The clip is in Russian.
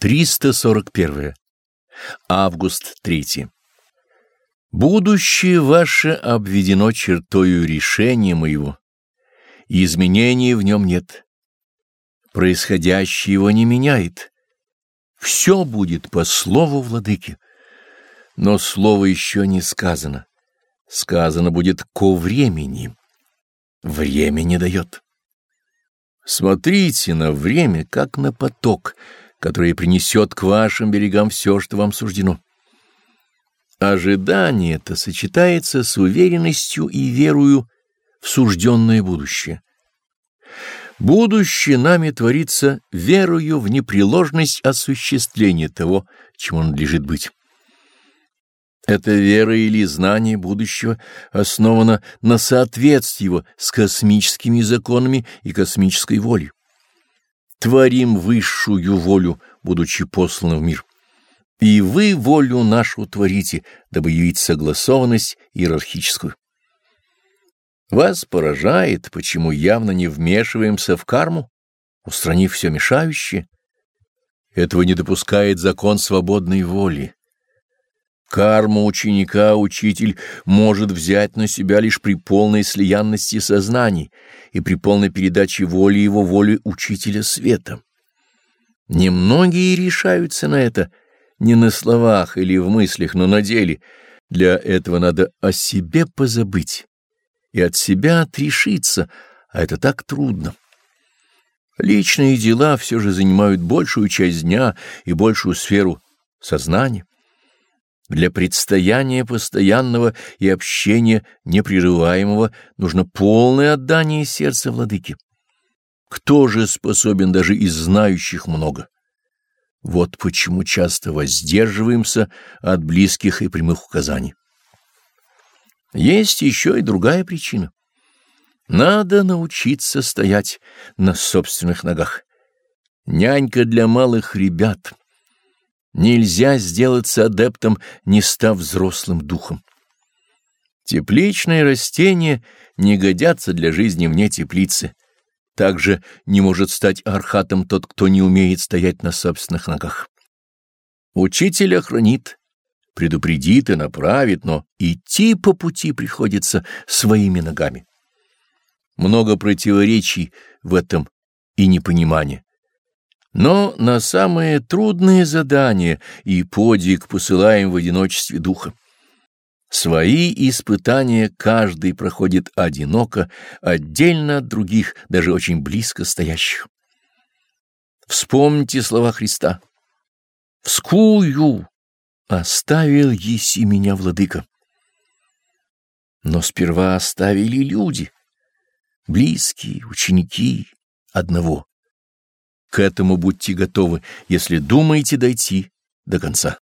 341. Август 3. Будущее ваше обведено чертою решения моего, изменений в нем нет. Происходящее его не меняет. Все будет по слову владыки. Но слово еще не сказано. Сказано будет ко времени. Время не дает. Смотрите на время, как на поток — которое принесет к вашим берегам все, что вам суждено. Ожидание это сочетается с уверенностью и верою в сужденное будущее. Будущее нами творится верою в непреложность осуществления того, чему надлежит быть. Эта вера или знание будущего основано на соответствии его с космическими законами и космической волей творим высшую волю, будучи посланы в мир. И вы волю нашу творите, дабы явить согласованность иерархическую. Вас поражает, почему явно не вмешиваемся в карму, устранив все мешающее. Этого не допускает закон свободной воли. Карму ученика учитель может взять на себя лишь при полной слиянности сознаний и при полной передаче воли его воли учителя света. Немногие решаются на это не на словах или в мыслях, но на деле. Для этого надо о себе позабыть и от себя отрешиться, а это так трудно. Личные дела все же занимают большую часть дня и большую сферу сознания. Для предстояния постоянного и общения непрерываемого нужно полное отдание сердца владыки. Кто же способен даже из знающих много? Вот почему часто воздерживаемся от близких и прямых указаний. Есть еще и другая причина. Надо научиться стоять на собственных ногах. Нянька для малых ребят — Нельзя сделаться адептом, не став взрослым духом. Тепличные растения не годятся для жизни вне теплицы. Также не может стать архатом тот, кто не умеет стоять на собственных ногах. Учитель охранит, предупредит и направит, но идти по пути приходится своими ногами. Много противоречий в этом и непонимания. Но на самые трудные задания и подвиг посылаем в одиночестве духа. Свои испытания каждый проходит одиноко, отдельно от других, даже очень близко стоящих. Вспомните слова Христа. «Вскую оставил еси меня, владыка». Но сперва оставили люди, близкие, ученики одного. К этому будьте готовы, если думаете дойти до конца.